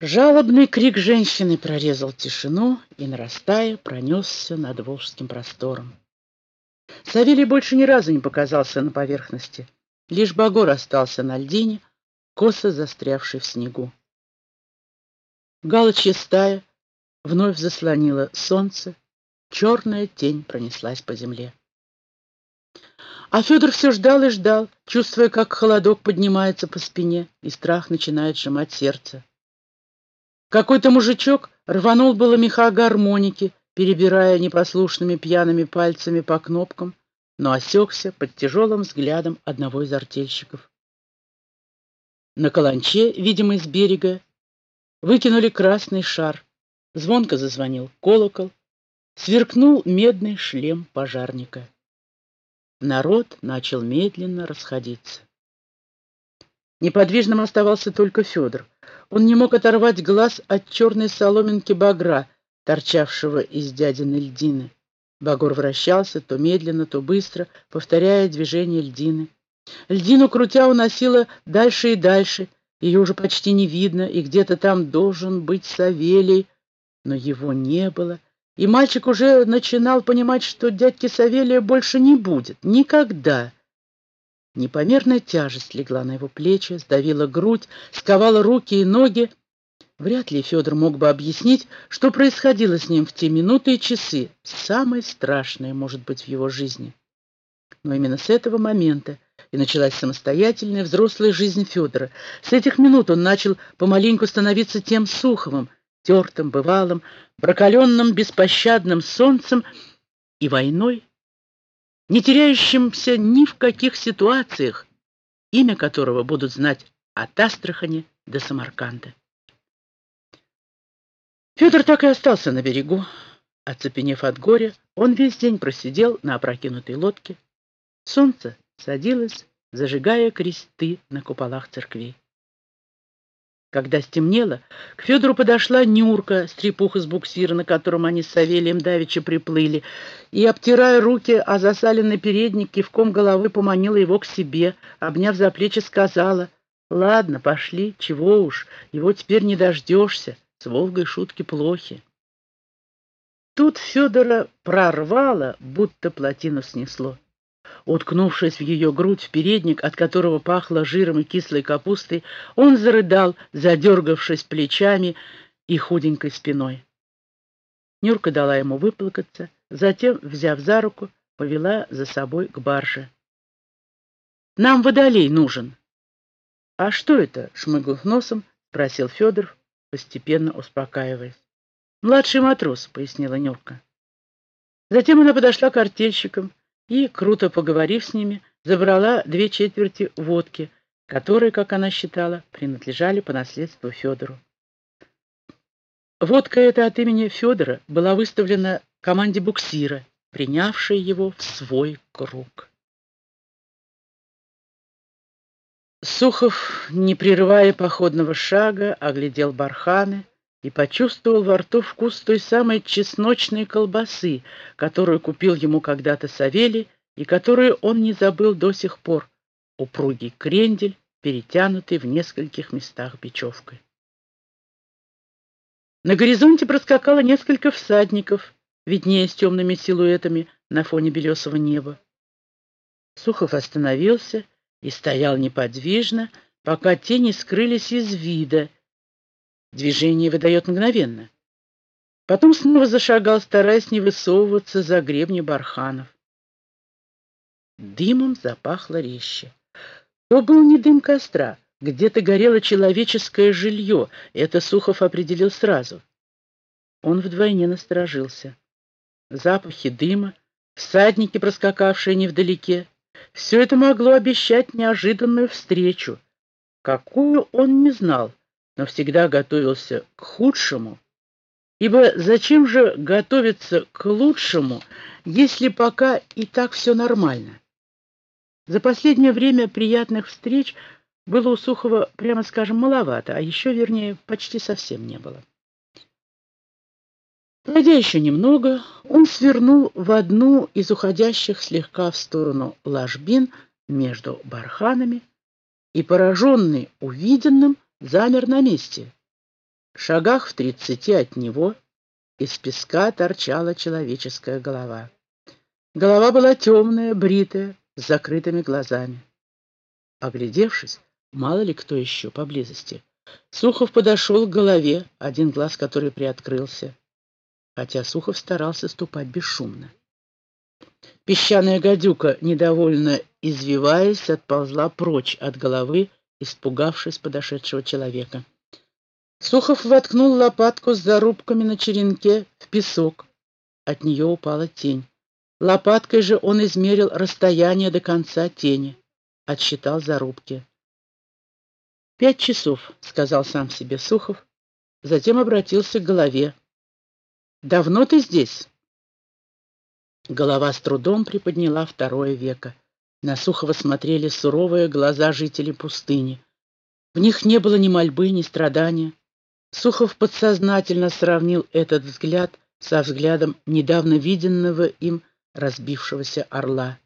Жалобный крик женщины прорезал тишину и, нарастая, пронесся над Волжским простором. Савелий больше ни разу не показался на поверхности. Лишь Багор остался на льдине, косо застрявший в снегу. Галочья стая вновь заслонила солнце, черная тень пронеслась по земле. А Федор все ждал и ждал, чувствуя, как холодок поднимается по спине, и страх начинает сжимать сердце. Какой-то мужичок рванул было меха гармоники, перебирая непослушными пьяными пальцами по кнопкам, но осекся под тяжелым взглядом одного из артельщиков. На каланче, видимо, с берега, выкинули красный шар. Звонко зазвонил колокол, сверкнул медный шлем пожарника. Народ начал медленно расходиться. Неподвижным оставался только Федор. Он не мог оторвать глаз от черной соломинки багра, торчавшего из дядины льдины. Багор вращался то медленно, то быстро, повторяя движение льдины. Льдину крутя уносила дальше и дальше. Ее уже почти не видно, и где-то там должен быть Савелий, но его не было. И мальчик уже начинал понимать, что дядьки Савелия больше не будет. Никогда. Непомерная тяжесть легла на его плечи, сдавила грудь, сковала руки и ноги. Вряд ли Федор мог бы объяснить, что происходило с ним в те минуты и часы, самое страшное, может быть, в его жизни. Но именно с этого момента и началась самостоятельная взрослая жизнь Федора. С этих минут он начал помаленьку становиться тем Суховым, тертым, бывалым, прокаленным беспощадным солнцем и войной, не теряющимся ни в каких ситуациях, имя которого будут знать от Астрахани до Самарканда. Федор так и остался на берегу. Оцепенев от горя, он весь день просидел на опрокинутой лодке. Солнце садилось, зажигая кресты на куполах церквей. Когда стемнело, к Федору подошла Нюрка, стрепуха с буксира, на котором они с Савелием давеча приплыли, и, обтирая руки о засаленный передник, кивком головы поманила его к себе, обняв за плечи, сказала, «Ладно, пошли, чего уж, его теперь не дождешься, с Волгой шутки плохи». Тут Федора прорвало, будто плотину снесло. Уткнувшись в ее грудь, в передник, от которого пахло жиром и кислой капустой, он зарыдал, задергавшись плечами и худенькой спиной. Нюрка дала ему выплакаться, затем, взяв за руку, повела за собой к барже. «Нам водолей нужен». «А что это?» — шмыгнув носом, спросил Федор, постепенно успокаиваясь. «Младший матрос», — пояснила Нюрка. Затем она подошла к артельщикам, и, круто поговорив с ними, забрала две четверти водки, которые, как она считала, принадлежали по наследству Федору. Водка эта от имени Федора была выставлена команде буксира, принявшей его в свой круг. Сухов, не прерывая походного шага, оглядел барханы, и почувствовал во рту вкус той самой чесночной колбасы, которую купил ему когда-то Савелий и которую он не забыл до сих пор. Упругий крендель, перетянутый в нескольких местах бечевкой. На горизонте проскакало несколько всадников, виднеясь темными силуэтами на фоне белесого неба. Сухов остановился и стоял неподвижно, пока тени скрылись из вида, Движение выдает мгновенно. Потом снова зашагал, стараясь не высовываться за гребни барханов. Дымом запахло резче. То был не дым костра, где-то горело человеческое жилье, это Сухов определил сразу. Он вдвойне насторожился. Запахи дыма, всадники, проскакавшие невдалеке, все это могло обещать неожиданную встречу. Какую он не знал, но всегда готовился к худшему, ибо зачем же готовиться к лучшему, если пока и так все нормально? За последнее время приятных встреч было у Сухова, прямо скажем, маловато, а еще, вернее, почти совсем не было. Пройдя еще немного, он свернул в одну из уходящих слегка в сторону ложбин между барханами и, пораженный увиденным, замер на месте. шагах в тридцати от него из песка торчала человеческая голова. Голова была темная, бритая, с закрытыми глазами. Оглядевшись, мало ли кто еще поблизости, Сухов подошел к голове, один глаз которой приоткрылся, хотя Сухов старался ступать бесшумно. Песчаная гадюка, недовольно извиваясь, отползла прочь от головы, испугавшись подошедшего человека. Сухов воткнул лопатку с зарубками на черенке в песок. От нее упала тень. Лопаткой же он измерил расстояние до конца тени. Отсчитал зарубки. «Пять часов», — сказал сам себе Сухов. Затем обратился к голове. «Давно ты здесь?» Голова с трудом приподняла второе веко. На Сухова смотрели суровые глаза жителей пустыни. В них не было ни мольбы, ни страдания. Сухов подсознательно сравнил этот взгляд со взглядом недавно виденного им разбившегося орла.